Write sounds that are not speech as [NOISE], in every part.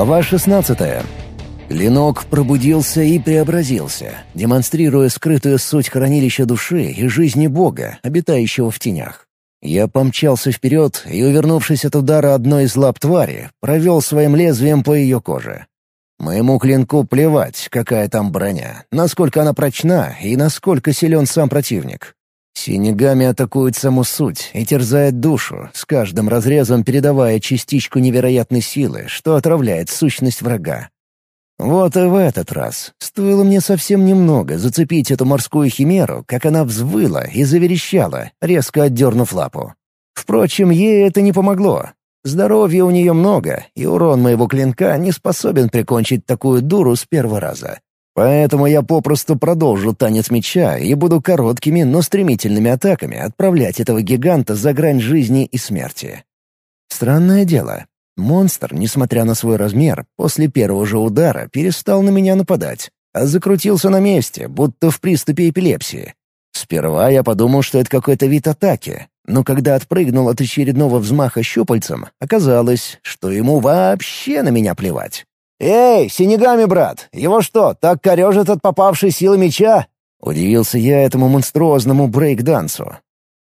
Глава 16. Клинок пробудился и преобразился, демонстрируя скрытую суть хранилища души и жизни Бога, обитающего в тенях. Я помчался вперед и, увернувшись от удара одной из лап твари, провел своим лезвием по ее коже. Моему клинку плевать, какая там броня, насколько она прочна и насколько силен сам противник. Синегами атакует саму суть и терзает душу, с каждым разрезом передавая частичку невероятной силы, что отравляет сущность врага. Вот и в этот раз. Стоило мне совсем немного зацепить эту морскую химеру, как она взвыла и заверещала, резко отдернув лапу. Впрочем, ей это не помогло. Здоровья у нее много, и урон моего клинка не способен прикончить такую дуру с первого раза. Поэтому я попросту продолжу танец меча и буду короткими, но стремительными атаками отправлять этого гиганта за грань жизни и смерти. Странное дело. Монстр, несмотря на свой размер, после первого же удара перестал на меня нападать, а закрутился на месте, будто в приступе эпилепсии. Сперва я подумал, что это какой-то вид атаки, но когда отпрыгнул от очередного взмаха щупальцем, оказалось, что ему вообще на меня плевать. «Эй, Синегами, брат! Его что, так корежит от попавшей силы меча?» Удивился я этому монструозному брейк-дансу.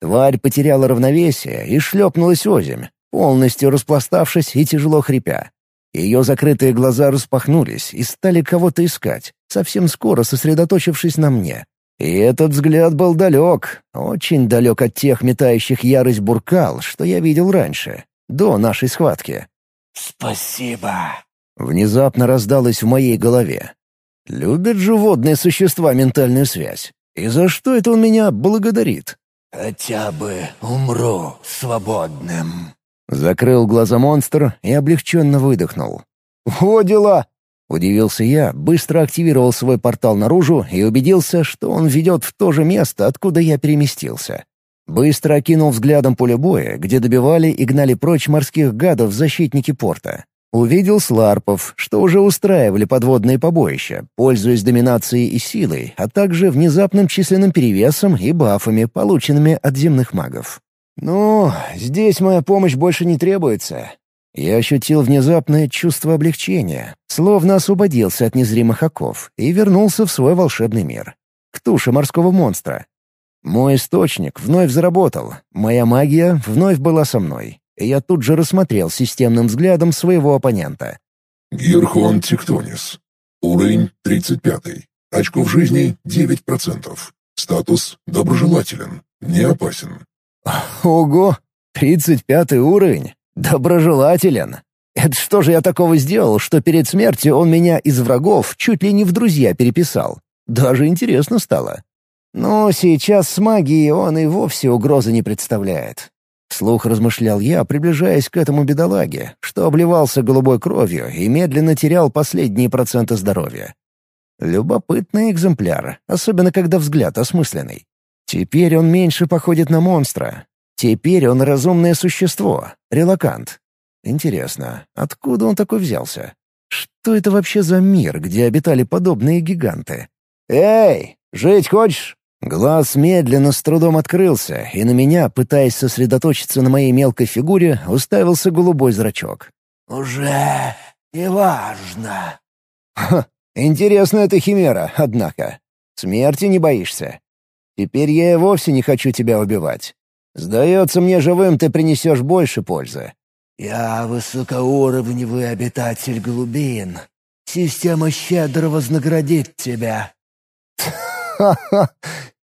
Тварь потеряла равновесие и шлепнулась озимь, полностью распластавшись и тяжело хрипя. Ее закрытые глаза распахнулись и стали кого-то искать, совсем скоро сосредоточившись на мне. И этот взгляд был далек, очень далек от тех метающих ярость буркал, что я видел раньше, до нашей схватки. «Спасибо», Внезапно раздалось в моей голове. Любят же водные существа ментальную связь. И за что это он меня благодарит? «Хотя бы умру свободным». Закрыл глаза монстр и облегченно выдохнул. «Во дела!» — удивился я, быстро активировал свой портал наружу и убедился, что он ведет в то же место, откуда я переместился. Быстро окинул взглядом поле боя, где добивали и гнали прочь морских гадов защитники порта. Увидел сларпов, что уже устраивали подводные побоища, пользуясь доминацией и силой, а также внезапным численным перевесом и бафами, полученными от земных магов. «Ну, здесь моя помощь больше не требуется». Я ощутил внезапное чувство облегчения, словно освободился от незримых оков и вернулся в свой волшебный мир. К туше морского монстра. Мой источник вновь заработал, моя магия вновь была со мной я тут же рассмотрел системным взглядом своего оппонента. Гирхон Тектонис. Уровень 35. Очков жизни 9%. Статус доброжелателен. Не опасен. [LAUGHS] Ого! 35 уровень. Доброжелателен. Это что же я такого сделал, что перед смертью он меня из врагов чуть ли не в друзья переписал? Даже интересно стало. Но сейчас с магией он и вовсе угрозы не представляет. Вслух размышлял я, приближаясь к этому бедолаге, что обливался голубой кровью и медленно терял последние проценты здоровья. Любопытный экземпляр, особенно когда взгляд осмысленный. Теперь он меньше походит на монстра. Теперь он разумное существо, релакант. Интересно, откуда он такой взялся? Что это вообще за мир, где обитали подобные гиганты? «Эй, жить хочешь?» Глаз медленно с трудом открылся, и на меня, пытаясь сосредоточиться на моей мелкой фигуре, уставился голубой зрачок. «Уже неважно». «Ха, интересная ты химера, однако. Смерти не боишься. Теперь я и вовсе не хочу тебя убивать. Сдается мне живым ты принесешь больше пользы». «Я высокоуровневый обитатель глубин. Система щедро вознаградит тебя». [LAUGHS] «Ха-ха!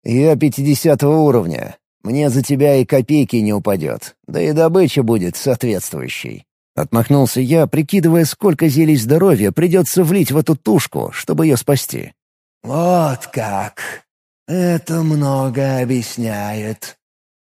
Я пятидесятого уровня. Мне за тебя и копейки не упадет. Да и добыча будет соответствующей». Отмахнулся я, прикидывая, сколько зелий здоровья придется влить в эту тушку, чтобы ее спасти. «Вот как! Это много объясняет.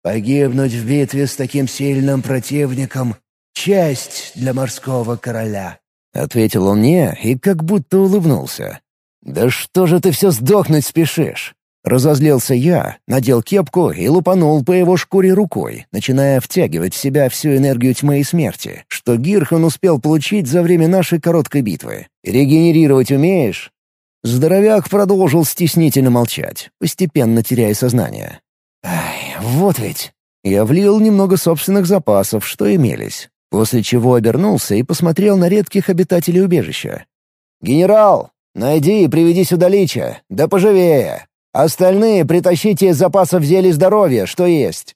Погибнуть в битве с таким сильным противником — честь для морского короля», — ответил он мне и как будто улыбнулся. «Да что же ты все сдохнуть спешишь? Разозлился я, надел кепку и лупанул по его шкуре рукой, начиная втягивать в себя всю энергию тьмы и смерти, что Гирхан успел получить за время нашей короткой битвы. «Регенерировать умеешь?» Здоровяк продолжил стеснительно молчать, постепенно теряя сознание. «Ай, вот ведь!» Я влил немного собственных запасов, что имелись. После чего обернулся и посмотрел на редких обитателей убежища. «Генерал, найди и приведи сюда лича, да поживее. Остальные притащите из запасов зелий здоровья, что есть».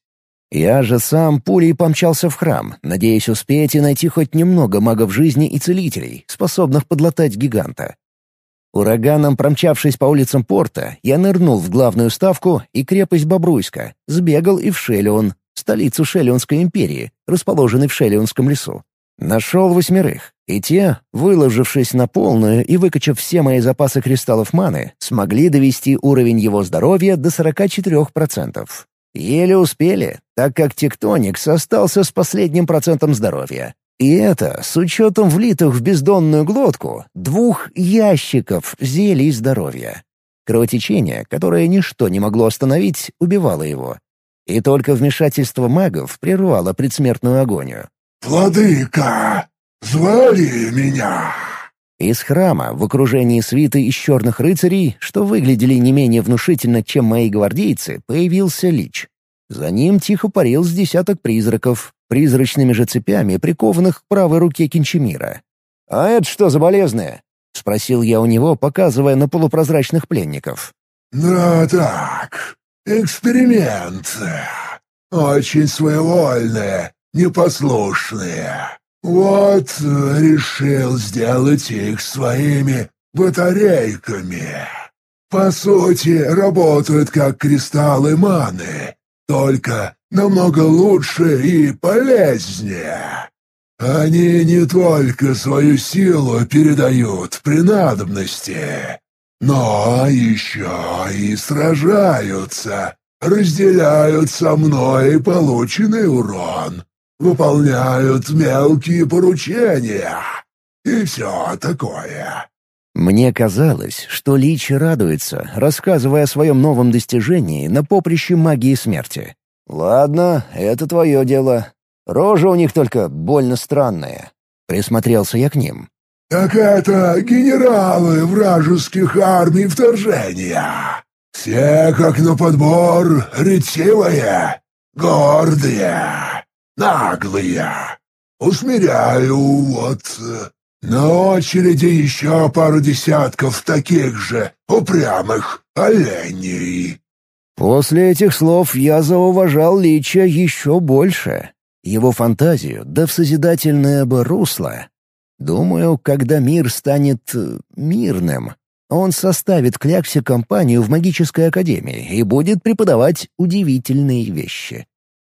Я же сам пулей помчался в храм, надеясь успеть и найти хоть немного магов жизни и целителей, способных подлатать гиганта. Ураганом промчавшись по улицам порта, я нырнул в главную ставку и крепость Бобруйска, сбегал и в Шелион, столицу Шелионской империи, расположенной в Шелионском лесу. Нашел восьмерых, и те, выложившись на полную и выкачав все мои запасы кристаллов маны, смогли довести уровень его здоровья до 44%. Еле успели, так как Тектоникс остался с последним процентом здоровья. И это с учетом влитых в бездонную глотку двух ящиков зелий здоровья. Кровотечение, которое ничто не могло остановить, убивало его. И только вмешательство магов прервало предсмертную агонию. «Владыка, звали меня!» Из храма, в окружении свиты из черных рыцарей, что выглядели не менее внушительно, чем мои гвардейцы, появился Лич. За ним тихо парил с десяток призраков, призрачными же цепями, прикованных к правой руке Кинчемира. «А это что за болезные?» — спросил я у него, показывая на полупрозрачных пленников. «Ну так, эксперименты. Очень своевольные, непослушные. Вот решил сделать их своими батарейками. По сути, работают как кристаллы маны, только намного лучше и полезнее. Они не только свою силу передают при надобности, но еще и сражаются, разделяют со мной полученный урон, выполняют мелкие поручения и все такое. Мне казалось, что Лич радуется, рассказывая о своем новом достижении на поприще магии смерти. «Ладно, это твое дело. Рожа у них только больно странная». Присмотрелся я к ним. «Так это генералы вражеских армий вторжения. Все, как на подбор, ретивые, гордые, наглые. Усмиряю, вот, на очереди еще пару десятков таких же упрямых оленей». После этих слов я зауважал Лича еще больше. Его фантазию, да в созидательное бы русло. Думаю, когда мир станет э, мирным, он составит Кляксе компанию в магической академии и будет преподавать удивительные вещи.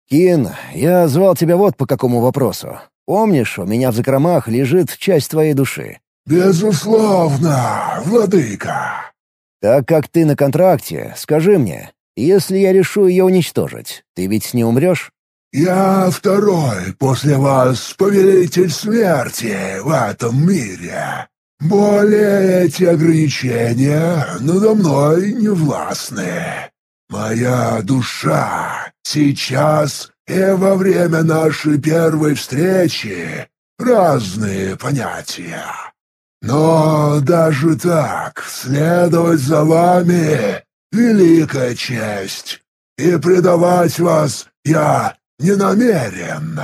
«Кин, я звал тебя вот по какому вопросу. Помнишь, у меня в закромах лежит часть твоей души?» «Безусловно, владыка!» «Так как ты на контракте, скажи мне, если я решу ее уничтожить, ты ведь не умрешь?» «Я второй после вас повелитель смерти в этом мире. Более эти ограничения надо мной не властны. Моя душа сейчас и во время нашей первой встречи разные понятия. Но даже так следовать за вами — великая честь, и предавать вас я не намерен».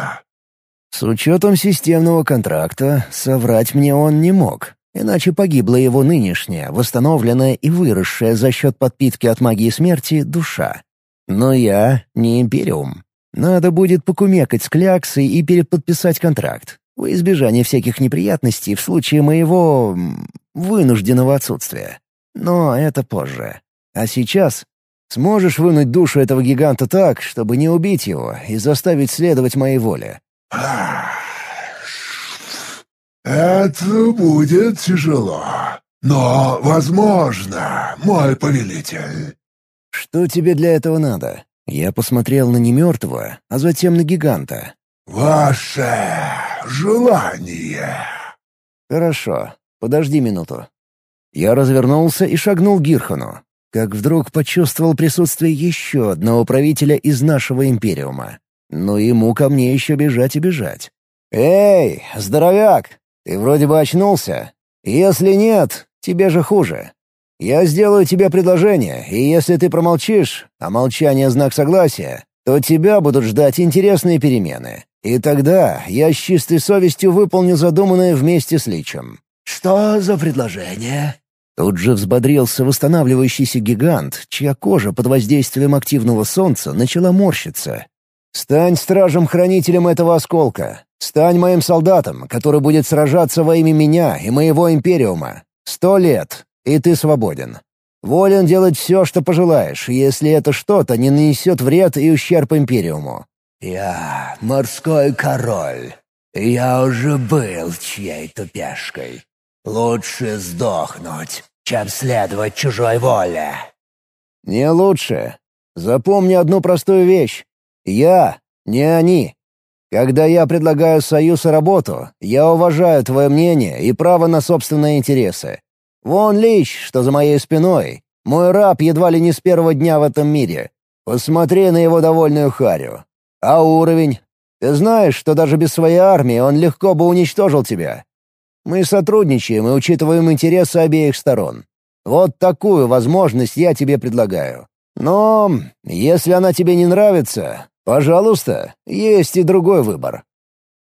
С учетом системного контракта, соврать мне он не мог, иначе погибла его нынешняя, восстановленная и выросшая за счет подпитки от магии смерти душа. Но я не Империум. Надо будет покумекать с Кляксой и переподписать контракт, во избежание всяких неприятностей в случае моего... вынужденного отсутствия. Но это позже. А сейчас сможешь вынуть душу этого гиганта так, чтобы не убить его и заставить следовать моей воле. «Это будет тяжело, но возможно, мой повелитель». «Что тебе для этого надо?» Я посмотрел на немертвого, а затем на гиганта. «Ваше желание». «Хорошо. Подожди минуту». Я развернулся и шагнул к Гирхану, как вдруг почувствовал присутствие еще одного правителя из нашего Империума. Но ему ко мне еще бежать и бежать. «Эй, здоровяк! Ты вроде бы очнулся. Если нет, тебе же хуже. Я сделаю тебе предложение, и если ты промолчишь, а молчание — знак согласия, то тебя будут ждать интересные перемены. И тогда я с чистой совестью выполню задуманное вместе с Личем». «Что за предложение?» Тут же взбодрился восстанавливающийся гигант, чья кожа под воздействием активного солнца начала морщиться. «Стань стражем-хранителем этого осколка. Стань моим солдатом, который будет сражаться во имя меня и моего Империума. Сто лет, и ты свободен. Волен делать все, что пожелаешь, если это что-то не нанесет вред и ущерб Империуму». «Я морской король. Я уже был чьей-то пешкой. Лучше сдохнуть, чем следовать чужой воле». «Не лучше. Запомни одну простую вещь. Я, не они. Когда я предлагаю союз и работу, я уважаю твое мнение и право на собственные интересы. Вон Лич, что за моей спиной. Мой раб едва ли не с первого дня в этом мире. Посмотри на его довольную харю. А уровень? Ты знаешь, что даже без своей армии он легко бы уничтожил тебя. Мы сотрудничаем и учитываем интересы обеих сторон. Вот такую возможность я тебе предлагаю. Но если она тебе не нравится, пожалуйста, есть и другой выбор.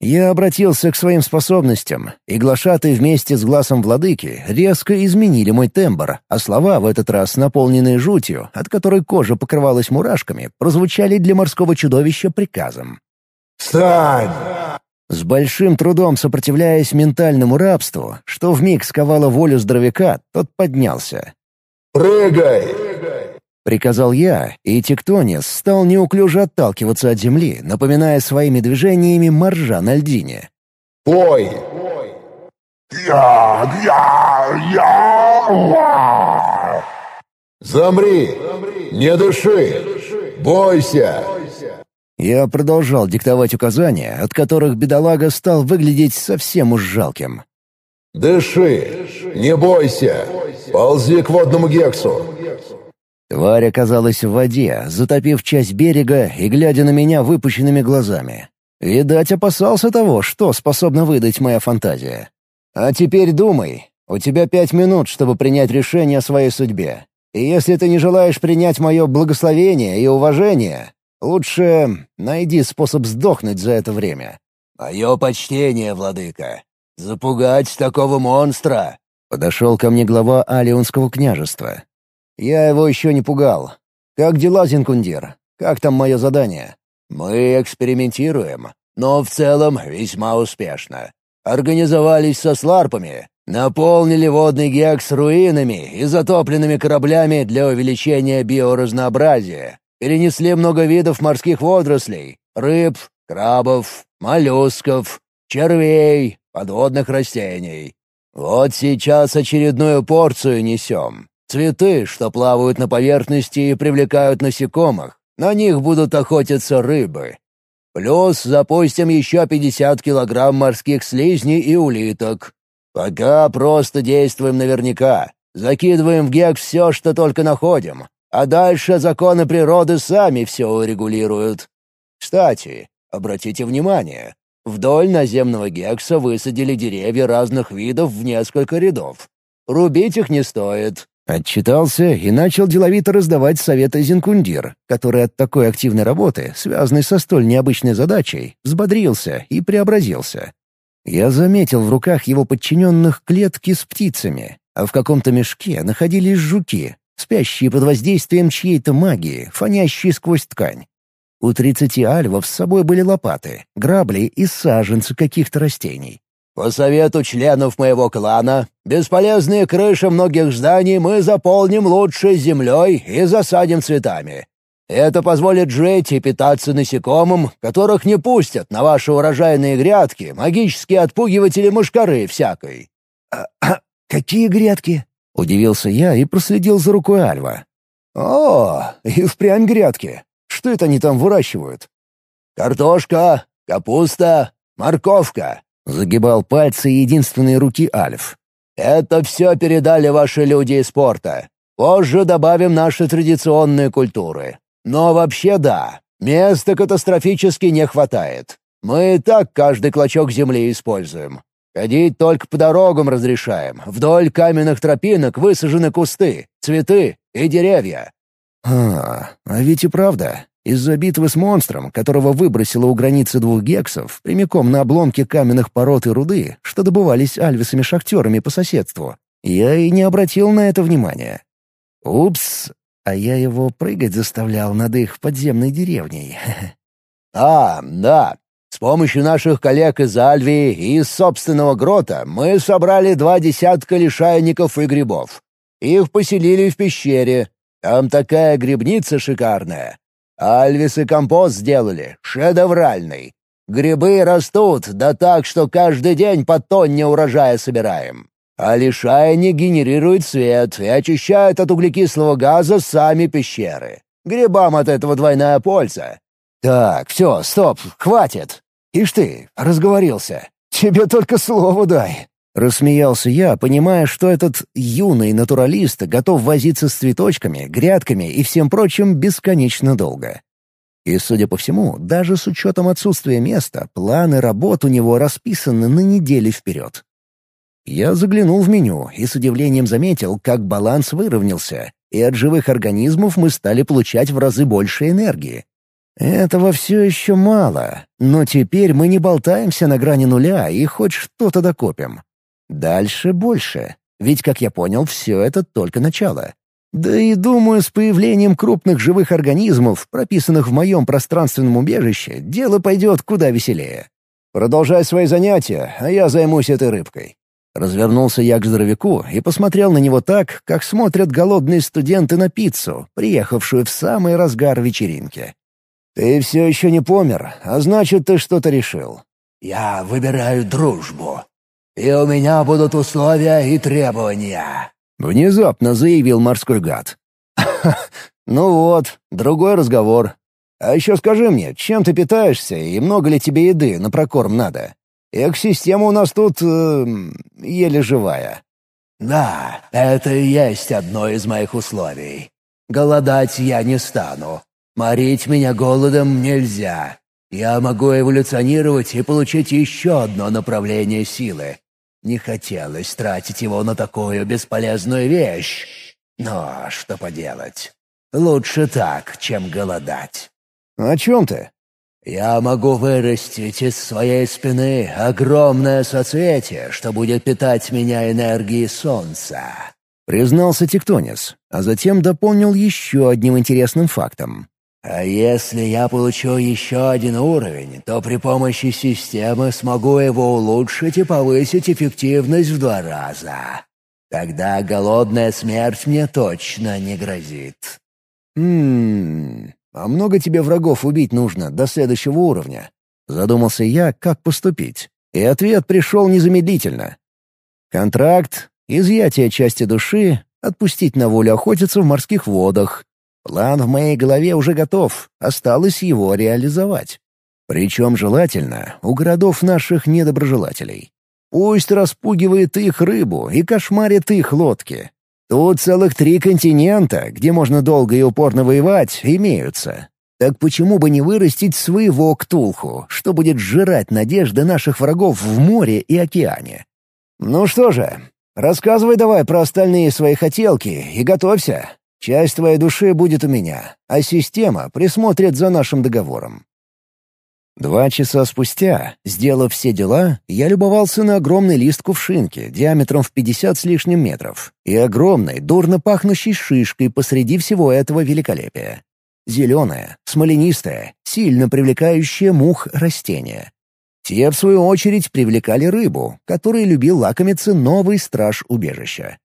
Я обратился к своим способностям, и глашатые вместе с глазом владыки резко изменили мой тембр, а слова, в этот раз наполненные жутью, от которой кожа покрывалась мурашками, прозвучали для морского чудовища приказом. «Встань!» С большим трудом сопротивляясь ментальному рабству, что вмиг сковало волю здоровяка, тот поднялся. «Прыгай!» — приказал я, и Тектонис стал неуклюже отталкиваться от земли, напоминая своими движениями моржа на льдине. «Пой!» «Я! Я! Я!» «Замри! Не дыши! Бойся!» Я продолжал диктовать указания, от которых бедолага стал выглядеть совсем уж жалким. «Дыши! Не бойся! Ползи к водному гексу!» Тварь оказалась в воде, затопив часть берега и глядя на меня выпущенными глазами. Видать, опасался того, что способна выдать моя фантазия. «А теперь думай. У тебя пять минут, чтобы принять решение о своей судьбе. И если ты не желаешь принять мое благословение и уважение, Лучше найди способ сдохнуть за это время». «Мое почтение, владыка. Запугать такого монстра!» Подошел ко мне глава Алионского княжества. «Я его еще не пугал. Как дела, Зинкундир? Как там мое задание?» «Мы экспериментируем, но в целом весьма успешно. Организовались со сларпами, наполнили водный гекс руинами и затопленными кораблями для увеличения биоразнообразия, перенесли много видов морских водорослей, рыб, крабов, моллюсков, червей, подводных растений. Вот сейчас очередную порцию несем. Цветы, что плавают на поверхности и привлекают насекомых, на них будут охотиться рыбы. Плюс запустим еще 50 килограмм морских слизней и улиток. Пока просто действуем наверняка. Закидываем в гек все, что только находим. А дальше законы природы сами все урегулируют. Кстати, обратите внимание, вдоль наземного гекса высадили деревья разных видов в несколько рядов. Рубить их не стоит. Отчитался и начал деловито раздавать советы Зинкундир, который от такой активной работы, связанной со столь необычной задачей, взбодрился и преобразился. Я заметил в руках его подчиненных клетки с птицами, а в каком-то мешке находились жуки, спящие под воздействием чьей-то магии, фонящие сквозь ткань. У тридцати альвов с собой были лопаты, грабли и саженцы каких-то растений. «По совету членов моего клана, бесполезные крыши многих зданий мы заполним лучшей землей и засадим цветами. Это позволит жить и питаться насекомым, которых не пустят на ваши урожайные грядки магические отпугиватели мышкары всякой». «А, [CLEARS THROAT] а какие грядки?» Удивился я и проследил за рукой Альва. «О, и впрямь грядки. Что это они там выращивают?» «Картошка, капуста, морковка», — загибал пальцы единственной руки Альф. «Это все передали ваши люди из спорта. Позже добавим наши традиционные культуры. Но вообще да, места катастрофически не хватает. Мы и так каждый клочок земли используем. Ходить только по дорогам разрешаем. Вдоль каменных тропинок высажены кусты, цветы и деревья». «А, а ведь и правда. Из-за битвы с монстром, которого выбросило у границы двух гексов, прямиком на обломки каменных пород и руды, что добывались альвисами-шахтерами по соседству, я и не обратил на это внимания. Упс, а я его прыгать заставлял над их подземной деревней. [LAUGHS] «А, да. С помощью наших коллег из Альвии и из собственного грота мы собрали два десятка лишайников и грибов. Их поселили в пещере. Там такая грибница шикарная. Альвис и компост сделали, шедевральный. Грибы растут, да так, что каждый день по тонне урожая собираем. А лишайник генерирует свет и очищает от углекислого газа сами пещеры. Грибам от этого двойная польза. Так, все, стоп, хватит. Ишь ты, разговорился. Тебе только слово дай. Рассмеялся я, понимая, что этот юный натуралист готов возиться с цветочками, грядками и всем прочим бесконечно долго. И, судя по всему, даже с учетом отсутствия места, планы работ у него расписаны на недели вперед. Я заглянул в меню и с удивлением заметил, как баланс выровнялся, и от живых организмов мы стали получать в разы больше энергии. Этого все еще мало, но теперь мы не болтаемся на грани нуля и хоть что-то докопим. Дальше больше, ведь, как я понял, все это только начало. Да и думаю, с появлением крупных живых организмов, прописанных в моем пространственном убежище, дело пойдет куда веселее. Продолжай свои занятия, а я займусь этой рыбкой. Развернулся я к здоровяку и посмотрел на него так, как смотрят голодные студенты на пиццу, приехавшую в самый разгар вечеринки. «Ты все еще не помер, а значит, ты что-то решил». «Я выбираю дружбу. И у меня будут условия и требования». Внезапно заявил морской гад. [LAUGHS] «Ну вот, другой разговор. А еще скажи мне, чем ты питаешься и много ли тебе еды на прокорм надо? Экосистема у нас тут... Э, еле живая». «Да, это и есть одно из моих условий. Голодать я не стану. Морить меня голодом нельзя. Я могу эволюционировать и получить еще одно направление силы. Не хотелось тратить его на такую бесполезную вещь. Но что поделать? Лучше так, чем голодать». «О чем ты?» Я могу вырастить из своей спины огромное соцветие, что будет питать меня энергией солнца», — признался Тектонис, а затем дополнил еще одним интересным фактом. «А если я получу еще один уровень, то при помощи системы смогу его улучшить и повысить эффективность в два раза. Тогда голодная смерть мне точно не грозит». «Хм... «А много тебе врагов убить нужно до следующего уровня?» Задумался я, как поступить. И ответ пришел незамедлительно. Контракт, изъятие части души, отпустить на волю охотиться в морских водах. План в моей голове уже готов, осталось его реализовать. Причем желательно у городов наших недоброжелателей. Пусть распугивает их рыбу и кошмарит их лодки, Тут целых три континента, где можно долго и упорно воевать, имеются. Так почему бы не вырастить своего Ктулху, что будет сжирать надежды наших врагов в море и океане? Ну что же, рассказывай давай про остальные свои хотелки и готовься. Часть твоей души будет у меня, а система присмотрит за нашим договором. Два часа спустя, сделав все дела, я любовался на огромный лист кувшинки диаметром в 50 с лишним метров и огромной, дурно пахнущей шишкой посреди всего этого великолепия. Зеленое, смоленистое, сильно привлекающее мух растение. Те, в свою очередь, привлекали рыбу, которой любил лакомиться новый страж убежища.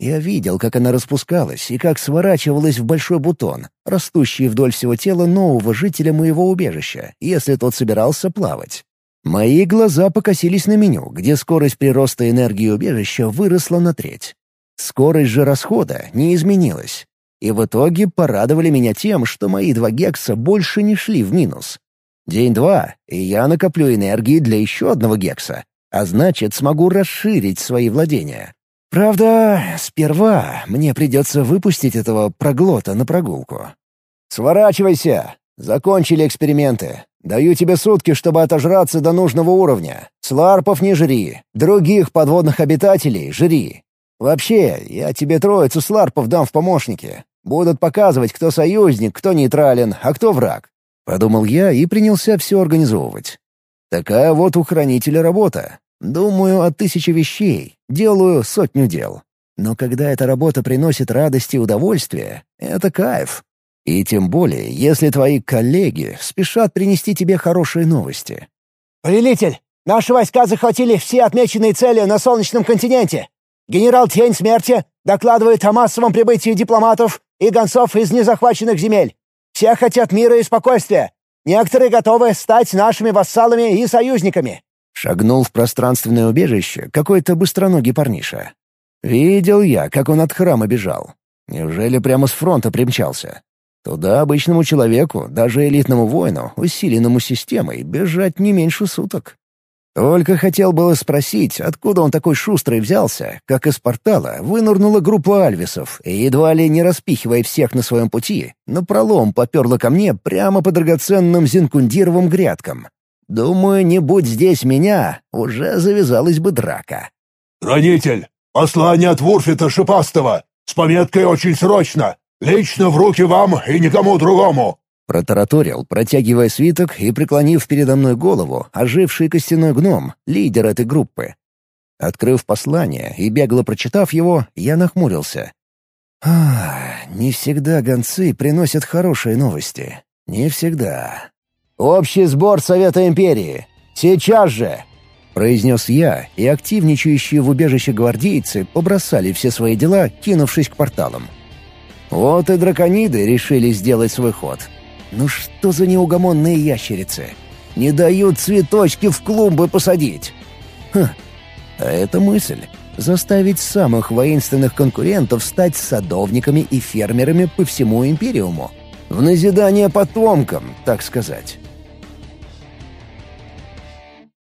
Я видел, как она распускалась и как сворачивалась в большой бутон, растущий вдоль всего тела нового жителя моего убежища, если тот собирался плавать. Мои глаза покосились на меню, где скорость прироста энергии убежища выросла на треть. Скорость же расхода не изменилась. И в итоге порадовали меня тем, что мои два гекса больше не шли в минус. День-два, и я накоплю энергии для еще одного гекса, а значит, смогу расширить свои владения. Правда, сперва мне придется выпустить этого проглота на прогулку. «Сворачивайся! Закончили эксперименты. Даю тебе сутки, чтобы отожраться до нужного уровня. Сларпов не жри, других подводных обитателей жри. Вообще, я тебе троицу сларпов дам в помощники. Будут показывать, кто союзник, кто нейтрален, а кто враг. Подумал я и принялся все организовывать. Такая вот у хранителя работа. Думаю о тысяче вещей, делаю сотню дел. Но когда эта работа приносит радость и удовольствие, это кайф. И тем более, если твои коллеги спешат принести тебе хорошие новости. «Повелитель, наши войска захватили все отмеченные цели на Солнечном континенте. Генерал Тень Смерти докладывает о массовом прибытии дипломатов и гонцов из незахваченных земель. Все хотят мира и спокойствия. Некоторые готовы стать нашими вассалами и союзниками». Шагнул в пространственное убежище какой-то быстроногий парниша. Видел я, как он от храма бежал. Неужели прямо с фронта примчался? Туда обычному человеку, даже элитному воину, усиленному системой, бежать не меньше суток. Только хотел было спросить, откуда он такой шустрый взялся, как из портала вынурнула группа альвисов, и едва ли не распихивая всех на своем пути, напролом поперла ко мне прямо по драгоценным зинкундировым грядкам. Думаю, не будь здесь меня, уже завязалась бы драка. «Хранитель, послание от Вурфита Шипастого! С пометкой «Очень срочно!» Лично в руки вам и никому другому!» Протараторил, протягивая свиток и преклонив передо мной голову, оживший костяной гном, лидер этой группы. Открыв послание и бегло прочитав его, я нахмурился. «А, не всегда гонцы приносят хорошие новости. Не всегда. Общий сбор Совета Империи. Сейчас же!» произнес я, и активничающие в убежище гвардейцы побросали все свои дела, кинувшись к порталам. Вот и дракониды решили сделать свой ход. Ну что за неугомонные ящерицы? Не дают цветочки в клумбы посадить. Хм, а это мысль. Заставить самых воинственных конкурентов стать садовниками и фермерами по всему Империуму. В назидание потомкам, так сказать.